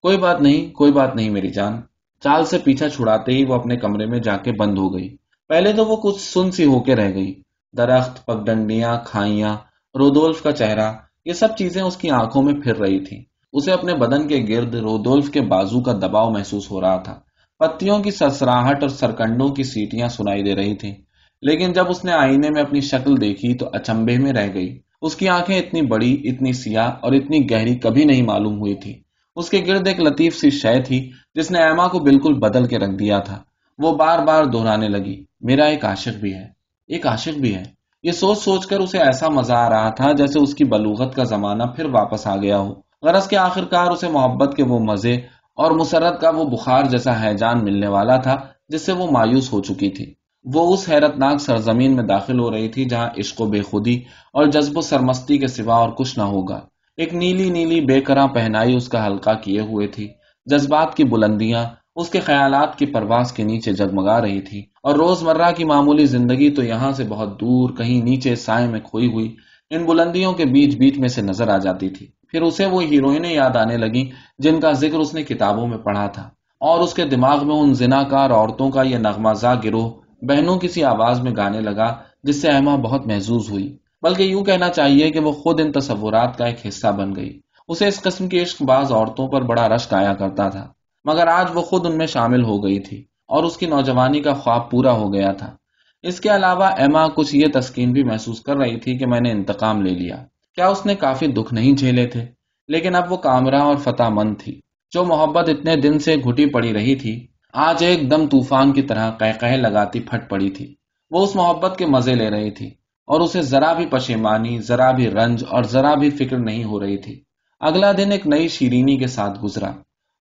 کوئی بات نہیں، کوئی بات نہیں میری جان۔ چال سے پیچھا چھڑاتے ہی وہ اپنے کمرے میں جا کے بند ہو گئی۔ پہلے تو وہ کچھ سن سی ہو کے رہ گئی۔ درخت، پگڈنڈیاں، کھائیاں، رودولف کا چہرہ، یہ سب چیزیں اس کی آنکھوں میں پھر رہی تھی اسے اپنے بدن کے گرد رودولف کے بازو کا دباؤ محسوس ہو رہا تھا۔ پتیوں کی سسراہٹ اور سرکنڈوں کی سیٹیاں سنائی دے رہی تھیں۔ لیکن جب اس نے آئینے میں اپنی شکل دیکھی تو اچمبے میں رہ گئی۔ اس کی آنکھیں اتنی بڑی، اتنی سیاہ اور اتنی گہری کبھی نہیں معلوم ہوئی تھی اس کے گرد ایک لطیف سی شے تھی جس نے ایما کو بالکل بدل کے رکھ دیا تھا۔ وہ بار بار دہرانے لگی، میرا ایک عاشق بھی ہے، ایک عاشق بھی ہے۔ یہ سوچ سوچ کر اسے ایسا مزہ آ رہا تھا جیسے اس کی بلوغت کا زمانہ پھر واپس آ گیا ہو۔ غرض کے آخر کار اسے محبت کے وہ مزے اور مسرت کا وہ بخار جیسا حیجان ملنے والا تھا جس سے وہ مایوس ہو چکی تھی۔ وہ اس حیرتناک سرزمین میں داخل ہو رہی تھی جہاں عشق و بے خودی اور جذب و سرمستی کے سوا اور کچھ نہ ہوگا۔ ایک نیلی نیلی بے کراں پہنائی اس کا ہلکا کیے ہوئے تھی۔ جذبات کی بلندیاں اس کے خیالات کی پرواز کے نیچے جگمگا رہی تھی۔ اور روز مرہ کی معمولی زندگی تو یہاں سے بہت دور، کہیں نیچے سائے میں کھوئی ہوئی، ان بلندیوں کے بیچ بیچ میں سے نظر آ جاتی تھی۔ پھر اسے وہ ہیروئنیں یاد آنے لگی جن کا ذکر اس نے کتابوں میں پڑھا تھا۔ اور اس کے دماغ میں ان زنا کار عورتوں کا یہ نغمہ زا گروہ بہنوں کسی آواز میں گانے لگا، جس سے ایما بہت محظوظ ہوئی۔ بلکہ یوں کہنا چاہیے کہ وہ خود ان تصورات کا ایک حصہ بن گئی۔ اسے اس قسم کی عشق باز عورتوں پر بڑا رشک آیا کرتا تھا، مگر آج وہ خود ان میں شامل ہو گئی تھی اور اس کی نوجوانی کا خواب پورا ہو گیا تھا۔ اس کے علاوہ ایما کچھ یہ تسکین بھی محسوس کر رہی تھی کہ میں نے انتقام لے لیا۔ کیا اس نے کافی دکھ نہیں جھیلے تھے؟ لیکن اب وہ کامرہ اور فتح مند تھی، جو محبت اتنے دن سے گھٹی پڑی رہی تھی۔ آج ایک دم طوفان کی طرح کہ لگاتی پھٹ پڑی تھی۔ وہ اس محبت کے مزے لے رہی تھی۔ اور اسے ذرا بھی پشیمانی، ذرا بھی رنج اور ذرا بھی فکر نہیں ہو رہی تھی۔ اگلا دن ایک نئی شیرینی کے ساتھ گزرا۔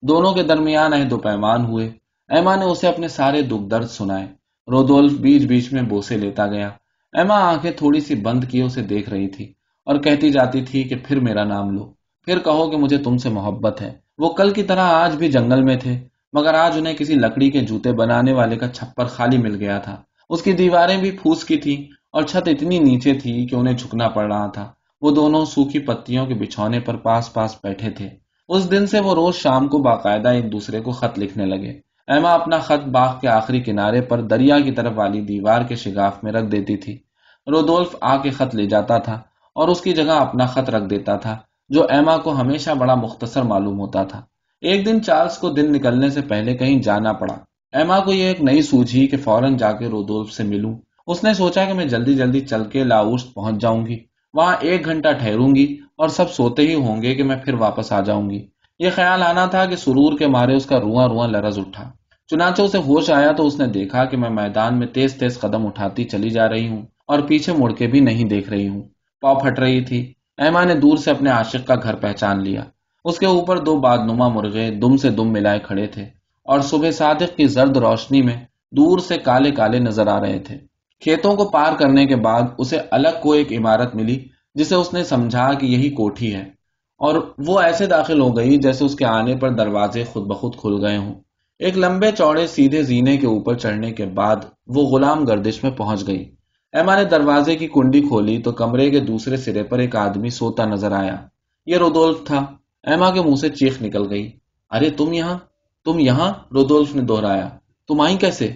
دونوں کے درمیان عہد و پیمان ہوئے۔ ایما نے اسے اپنے سارے دکھ درد سنائے۔ رودولف بیچ بیچ میں بوسے لیتا گیا۔ ایما آنکھیں تھوڑی سی بند کیے اسے دیکھ رہی تھی اور کہتی جاتی تھی کہ پھر میرا نام لو۔ پھر کہو کہ مجھے تم سے محبت ہے۔ وہ کل کی طرح آج بھی جنگل میں تھے، مگر آج انہیں کسی لکڑی کے جوتے بنانے والے کا چھپر خالی مل گیا تھا۔ اس کی دیواریں بھی پھوس کی تھی اور چھت اتنی نیچے تھی کہ انہیں جھکنا پڑ رہا تھا۔ وہ دونوں سوکھی پتیوں کے بچھونے پر پاس پاس بیٹھے تھے۔ اس دن سے وہ روز شام کو باقاعدہ ایک دوسرے کو خط لکھنے لگے۔ ایما اپنا خط باغ کے آخری کنارے پر دریا کی طرف والی دیوار کے شگاف میں رکھ دیتی تھی۔ رودولف آ کے خط لے جاتا تھا اور اس کی جگہ اپنا خط رکھ دیتا تھا، جو ایما کو ہمیشہ بڑا مختصر معلوم ہوتا تھا۔ ایک دن چارلز کو دن نکلنے سے پہلے کہیں جانا پڑا۔ ایما کو یہ ایک نئی سوجھی کہ فوراً جا کے رودولف سے ملوں۔ اس نے سوچا کہ میں جلدی جلدی چل کے لاؤس پہنچ جاؤں گی۔ وہاں ایک گھنٹہ ٹھہروں گی اور سب سوتے ہی ہوں گے کہ میں پھر واپس آ جاؤں گی۔ یہ خیال آنا تھا کہ سرور کے مارے اس کا رواں رواں لرز اٹھا۔ چنانچہ اسے ہوش آیا تو اس نے دیکھا کہ میں میدان میں تیز تیز قدم اٹھاتی چلی جا رہی ہوں اور پیچھے مڑ کے بھی نہیں دیکھ رہی ہوں۔ پاؤ پھٹ رہی تھی۔ ایما نے دور سے اپنے عاشق کا گھر پہچان لیا۔ اس کے اوپر دو باد نما مرغے دم سے دم ملائے کھڑے تھے اور صبح صادق کی زرد روشنی میں دور سے کالے کالے نظر آ رہے تھے۔ کھیتوں کو پار کرنے کے بعد اسے الگ کو ایک عمارت ملی، جسے اس نے سمجھا کہ یہی کوٹھی ہے۔ اور وہ ایسے داخل ہو گئی جیسے اس کے آنے پر دروازے خود بخود کھل گئے ہوں۔ ایک لمبے چوڑے سیدھے زینے کے اوپر چڑھنے کے بعد وہ غلام گردش میں پہنچ گئی۔ ایما نے دروازے کی کنڈی کھولی تو کمرے کے دوسرے سرے پر ایک آدمی سوتا نظر آیا۔ یہ رودولف تھا۔ ایما کے منہ سے چیخ نکل گئی۔ ارے، تم یہاں؟ تم یہاں؟ رودولف نے دوہرایا تم آئی کیسے؟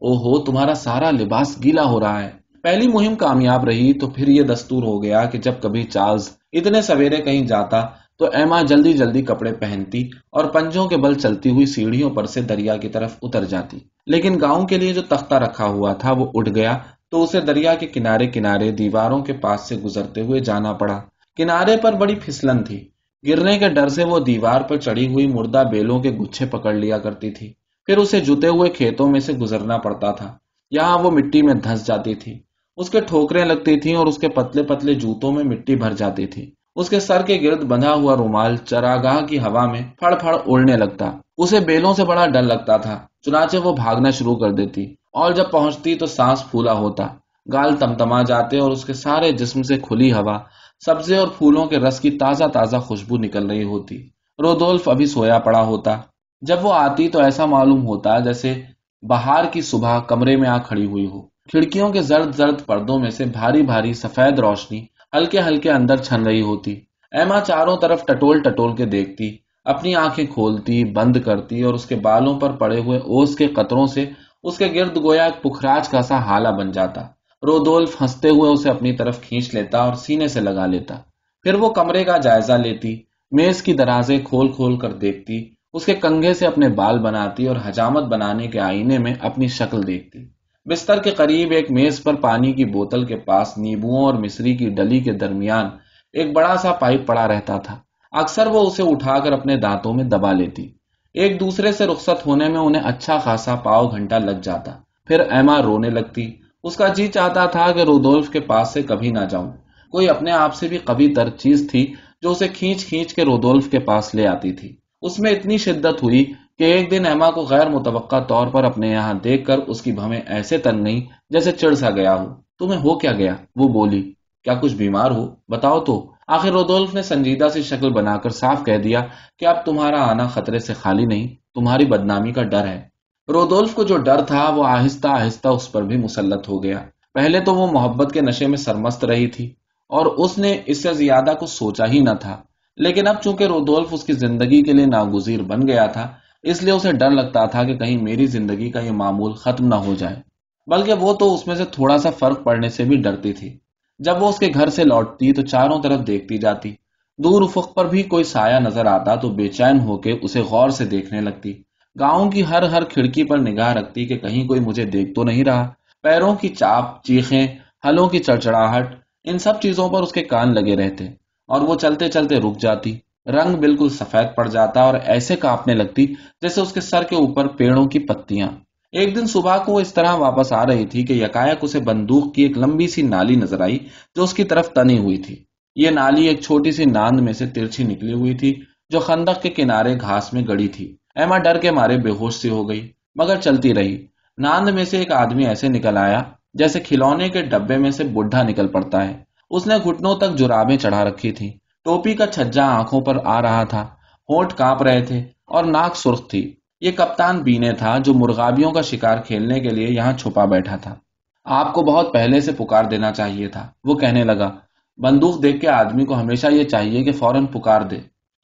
او ہو تمہارا سارا لباس گیلا ہو رہا ہے۔ پہلی مہم کامیاب رہی تو پھر یہ دستور ہو گیا کہ جب کبھی چارلز اتنے سویرے کہیں جاتا تو ایما جلدی جلدی کپڑے پہنتی اور پنجوں کے بل چلتی ہوئی سیڑھیوں پر سے دریا کی طرف اتر جاتی۔ لیکن گاؤں کے لیے جو تختہ رکھا ہوا تھا وہ اٹھ گیا تو اسے دریا کے کنارے کنارے دیواروں کے پاس سے گزرتے ہوئے جانا پڑا۔ کنارے پر بڑی پھسلن تھی۔ گرنے کے ڈر سے وہ دیوار پر چڑی ہوئی مردہ بیلوں کے گچھے پکڑ لیا کرتی تھی۔ پھر اسے جتے ہوئے کھیتوں میں سے گزرنا پڑتا تھا۔ یہاں وہ مٹی میں دھس جاتی تھی۔ اس کے ٹھوکریں لگتی تھیں اور اس کے پتلے پتلے جوتوں میں مٹی بھر جاتی تھی۔ اس کے سر کے گرد بندھا ہوا رومال چراگاہ کی ہوا میں پھڑ پھڑ اڑنے لگتا۔ اسے بیلوں سے بڑا ڈر لگتا تھا۔ چنانچہ وہ بھاگنا شروع کر دیتی۔ اور جب پہنچتی تو سانس پھولا ہوتا۔ گال تمتما جاتے اور اس کے سارے جسم سے کھلی ہوا، سبزے اور پھولوں کے رس کی تازہ تازہ خوشبو نکل رہی ہوتی۔ رودولف ابھی سویا پڑا ہوتا۔ جب وہ آتی تو ایسا معلوم ہوتا جیسے بہار کی صبح کمرے میں آ کھڑی ہوئی ہو۔ کھڑکیوں کے زرد زرد پردوں میں سے بھاری بھاری سفید روشنی ہلکے ہلکے اندر چھن رہی ہوتی۔ ایما چاروں طرف ٹٹول ٹٹول کے دیکھتی، اپنی آنکھیں کھولتی، بند کرتی اور اس کے بالوں پر پڑے ہوئے اوس کے قطروں سے اس کے گرد گویا ایک پخراج کا سا حالہ بن جاتا۔ رودولف ہنستے ہوئے اسے اپنی طرف کھینچ لیتا اور سینے سے لگا لیتا۔ پھر وہ کمرے کا جائزہ لیتی، میز کی درازیں کھول کھول کر دیکھتی۔ اس کے کنگھے سے اپنے بال بناتی اور حجامت بنانے کے آئینے میں اپنی شکل دیکھتی۔ بستر کے قریب ایک میز پر پانی کی بوتل کے پاس نیبوؤں اور مصری کی ڈلی کے درمیان ایک بڑا سا پائپ پڑا رہتا تھا۔ اکثر وہ اسے اٹھا کر اپنے دانتوں میں دبا لیتی۔ ایک دوسرے سے رخصت ہونے میں انہیں اچھا خاصا پاؤ گھنٹہ لگ جاتا۔ پھر ایما رونے لگتی۔ اس کا جی چاہتا تھا کہ رودولف کے پاس سے کبھی نہ جاؤں۔ کوئی اپنے آپ سے بھی کبھی تر چیز تھی جو اسے کھینچ کھینچ کے رودولف کے پاس لے آتی تھی۔ اس میں اتنی شدت ہوئی کہ ایک دن ایما کو غیر متوقع طور پر اپنے یہاں دیکھ کر اس کی بھویں ایسے تنگ نہیں جیسے چڑ سا گیا ہو۔ تمہیں ہو کیا گیا؟ وہ بولی، کیا کچھ بیمار ہو؟ بتاؤ تو۔ آخر رودولف نے سنجیدہ سی شکل بنا کر صاف کہہ دیا کہ اب تمہارا آنا خطرے سے خالی نہیں، تمہاری بدنامی کا ڈر ہے۔ رودولف کو جو ڈر تھا، وہ آہستہ آہستہ اس پر بھی مسلط ہو گیا۔ پہلے تو وہ محبت کے نشے میں سرمست رہی تھی اور اس نے اس سے زیادہ کو سوچا ہی نہ تھا۔ لیکن اب چونکہ رودولف اس کی زندگی کے لیے ناگزیر بن گیا تھا، اس لیے اسے ڈر لگتا تھا کہ کہیں میری زندگی کا یہ معمول ختم نہ ہو جائے۔ بلکہ وہ تو اس میں سے تھوڑا سا فرق پڑنے سے بھی ڈرتی تھی۔ جب وہ اس کے گھر سے لوٹتی تو چاروں طرف دیکھتی جاتی۔ دور افق پر بھی کوئی سایہ نظر آتا تو بے چین ہو کے اسے غور سے دیکھنے لگتی۔ گاؤں کی ہر ہر کھڑکی پر نگاہ رکھتی کہ کہیں کوئی مجھے دیکھ تو نہیں رہا۔ پیروں کی چاپ، چیخیں، ہلوں کی چڑچڑاہٹ، ان سب چیزوں پر اس کے کان لگے رہتے۔ اور وہ چلتے چلتے رک جاتی۔ رنگ بالکل سفید پڑ جاتا اور ایسے کاپنے لگتی جیسے اس کے سر کے اوپر پیڑوں کی پتیاں۔ ایک دن صبح کو وہ اس طرح واپس آ رہی تھی کہ یکایک اسے بندوق کی ایک لمبی سی نالی نظر آئی جو اس کی طرف تنی ہوئی تھی۔ یہ نالی ایک چھوٹی سی ناند میں سے ترچھی نکلی ہوئی تھی جو خندق کے کنارے گھاس میں گڑی تھی۔ ایما ڈر کے مارے بے ہوش سی ہو گئی، مگر چلتی رہی۔ ناند میں سے ایک آدمی ایسے نکل آیا جیسے کھلونے کے ڈبے میں سے بڈھا نکل پڑتا ہے۔ اس نے گھٹنوں تک جرابیں چڑھا رکھی تھی ٹوپی کا چھجا آنکھوں پر آ رہا تھا۔ ہونٹ کانپ رہے تھے اور ناک سرخ تھی۔ یہ کپتان بینے تھا جو مرغابیوں کا شکار کھیلنے کے لیے یہاں چھپا بیٹھا تھا۔ آپ کو بہت پہلے سے پکار دینا چاہیے تھا۔ وہ کہنے لگا، بندوق دیکھ کے آدمی کو ہمیشہ یہ چاہیے کہ فوراً پکار دے۔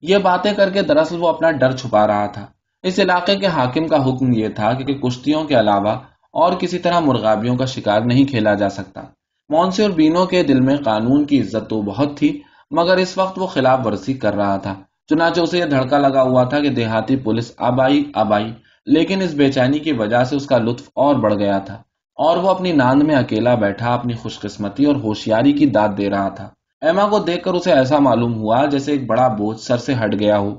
یہ باتیں کر کے دراصل وہ اپنا ڈر چھپا رہا تھا۔ اس علاقے کے حاکم کا حکم یہ تھا کہ کشتیوں کے علاوہ اور کسی طرح مرغابیوں کا شکار نہیں کھیلا جا سکتا۔ مونسی اور بینوں کے دل میں قانون کی عزت تو بہت تھی، مگر اس وقت وہ خلاف ورزی کر رہا تھا۔ چنانچہ اسے یہ دھڑکا لگا ہوا تھا کہ دیہاتی پولیس آبائی آبائی، لیکن اس بے چینی کی وجہ سے اس کا لطف اور بڑھ گیا تھا۔ اور وہ اپنی ناند میں اکیلا بیٹھا، اپنی خوش قسمتی اور ہوشیاری کی داد دے رہا تھا۔ ایما کو دیکھ کر اسے ایسا معلوم ہوا جیسے ایک بڑا بوجھ سر سے ہٹ گیا ہو۔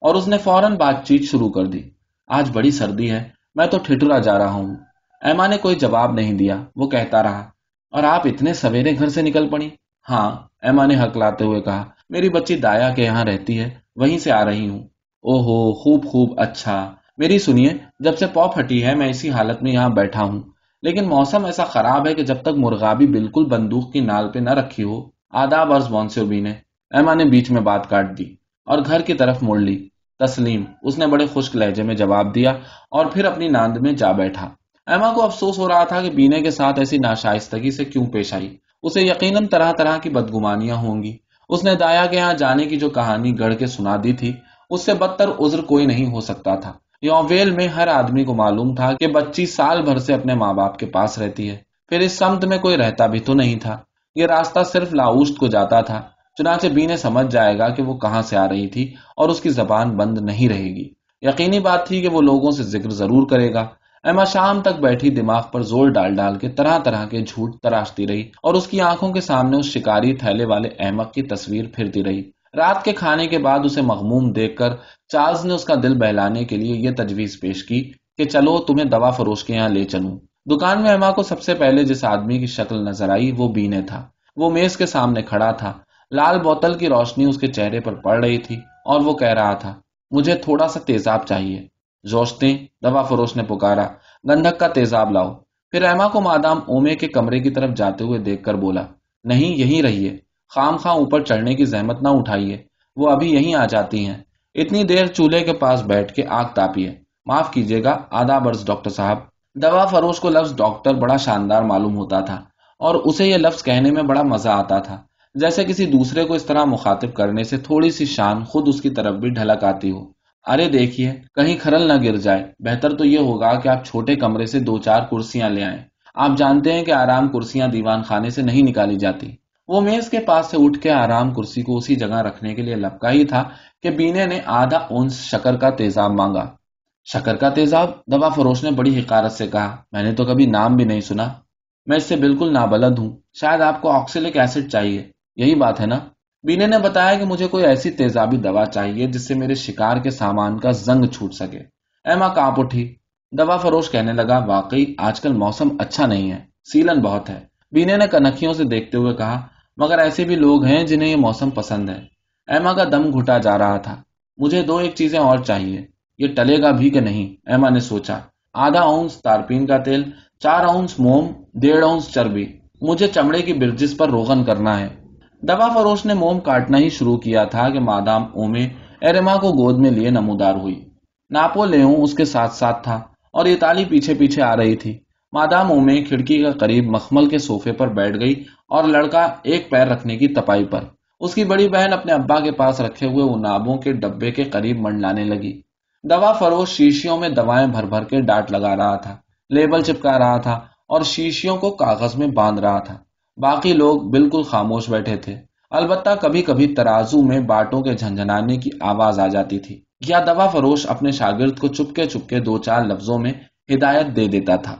اور اس نے فوراً بات چیت شروع کر دی۔ آج بڑی سردی ہے، میں تو ٹھٹرا جا رہا ہوں۔ ایما نے کوئی جواب نہیں دیا، وہ کہتا رہا اور آپ اتنے سویرے گھر سے نکل پڑی۔ ہاں ایما نے حق لاتے ہوئے کہا، میری بچی دایا کے یہاں رہتی ہے، وہیں سے آ رہی ہوں۔ او ہو خوب خوب اچھا۔ میری سنیے، جب سے پاپ ہٹی ہے، میں اسی حالت میں یہاں بیٹھا ہوں۔ لیکن موسم ایسا خراب ہے کہ جب تک مرغابی بالکل بندوق کی نال پہ نہ رکھی ہو، آداب عرض مونسوبی نے۔ ایما نے بیچ میں بات کاٹ دی اور گھر کی طرف موڑ لی۔ تسلیم، اس نے بڑے خشک لہجے میں جواب دیا اور پھر اپنی ناند میں جا بیٹھا۔ ایما کو افسوس ہو رہا تھا کہ بینے کے ساتھ ایسی ناشائستگی سے کیوں پیش آئی؟ اسے یقیناً طرح طرح کی بدگمانیاں ہوں گی۔ اس نے دایا کے یہاں جانے کی جو کہانی گڑھ کے سنا دی تھی، اس سے بدتر عذر کوئی نہیں ہو سکتا تھا۔ یوویل میں ہر آدمی کو معلوم تھا کہ بچی سال بھر سے اپنے ماں باپ کے پاس رہتی ہے۔ پھر اس سمت میں کوئی رہتا بھی تو نہیں تھا۔ یہ راستہ صرف لاؤسٹ کو جاتا تھا، چنانچہ بینے سمجھ جائے گا کہ وہ کہاں سے آ رہی تھی اور اس کی زبان بند نہیں رہے گی۔ یقینی بات تھی کہ وہ لوگوں سے ذکر ضرور کرے گا۔ ایما شام تک بیٹھی دماغ پر زور ڈال ڈال کے طرح طرح کے جھوٹ تراشتی رہی اور اس کی آنکھوں کے سامنے اس شکاری تھیلے والے احمق کی تصویر پھرتی رہی۔ رات کے کھانے کے بعد اسے مغموم دیکھ کر چارلز نے اس کا دل بہلانے کے لیے یہ تجویز پیش کی کہ چلو تمہیں دوا فروش کے یہاں لے چلوں۔ دکان میں ایما کو سب سے پہلے جس آدمی کی شکل نظر آئی وہ بینے تھا۔ وہ میز کے سامنے کھڑا تھا۔ لال بوتل کی روشنی اس کے چہرے پر پڑ رہی تھی اور وہ کہہ رہا تھا، مجھے تھوڑا سا تیزاب چاہیے۔ جوشتے دوا فروش نے پکارا گندھک کا تیزاب لاؤ۔ پھر ایما کو مادام اومے کے کمرے کی طرف جاتے ہوئے دیکھ کر بولا، نہیں یہی رہیے۔ خام خاں اوپر چڑھنے کی زحمت نہ اٹھائیے۔ وہ ابھی یہیں آ جاتی ہیں۔ اتنی دیر چولہے کے پاس بیٹھ کے آگ تاپیے۔ معاف کیجیے گا، آدھا برس، ڈاکٹر صاحب۔ دوا فروش کو لفظ ڈاکٹر بڑا شاندار معلوم ہوتا تھا اور اسے یہ لفظ کہنے میں بڑا مزہ آتا تھا۔ جیسے کسی دوسرے کو اس طرح مخاطب کرنے سے تھوڑی سی شان خود اس کی طرف بھی ڈھلک آتی ہو۔ ارے دیکھیے، کہیں کھرل نہ گر جائے۔ بہتر تو یہ ہوگا کہ آپ چھوٹے کمرے سے دو چار کرسیاں لے آئیں۔ آپ جانتے ہیں کہ آرام کرسیاں دیوان خانے سے نہیں نکالی جاتی۔ وہ میز کے پاس سے اٹھ کے آرام کرسی کو اسی جگہ رکھنے کے لیے لپکا ہی تھا کہ بینے نے آدھا اونس شکر کا تیزاب مانگا۔ شکر کا تیزاب؟ دوا فروش نے بڑی حکارت سے کہا۔ میں نے تو کبھی نام بھی نہیں سنا۔ میں اس سے بالکل نابلد ہوں۔ شاید آپ کو آکسیلک ایسڈ چاہیے۔ یہی بات ہے نا؟ بینے نے بتایا کہ مجھے کوئی ایسی تیزابی دوا چاہیے جس سے میرے شکار کے سامان کا زنگ چھوٹ سکے۔ ایما کانپ اٹھی۔ دوا فروش کہنے لگا، واقعی آج کل موسم اچھا نہیں ہے، سیلن بہت ہے۔ بینے نے کنکھیوں سے دیکھتے ہوئے کہا، مگر ایسے بھی لوگ ہیں جنہیں یہ موسم پسند ہے۔ ایما کا دم گھٹا جا رہا تھا۔ مجھے دو ایک چیزیں اور چاہیے۔ یہ ٹلے گا بھی کہ نہیں؟ ایما نے سوچا۔ آدھا اونس تارپین کا تیل، چار اونس موم، ڈیڑھ اونس چربی۔ مجھے چمڑے کی برجس پر روغن کرنا ہے۔ دوا فروش نے موم کاٹنا ہی شروع کیا تھا کہ مادام اومے ایرما کو گود میں لیے نمودار ہوئی۔ ناپو لیوں اس کے ساتھ ساتھ تھا اور یہ تالی پیچھے پیچھے آ رہی تھی۔ مادام اومے کھڑکی کا قریب مخمل کے صوفے پر بیٹھ گئی اور لڑکا ایک پیر رکھنے کی تپائی پر۔ اس کی بڑی بہن اپنے ابا کے پاس رکھے ہوئے انابوں کے ڈبے کے قریب منڈلانے لگی۔ دوا فروش شیشیوں میں دوائیں بھر بھر کے ڈانٹ لگا رہا تھا، لیبل چپکا رہا تھا اور شیشیوں کو کاغذ میں باندھ رہا تھا۔ باقی لوگ بالکل خاموش بیٹھے تھے۔ البتہ کبھی کبھی ترازو میں باٹوں کے جھنجھنانے کی آواز آ جاتی تھی۔ یا دوا فروش اپنے شاگرد کو چپکے چپکے دو چار لفظوں میں ہدایت دے دیتا تھا۔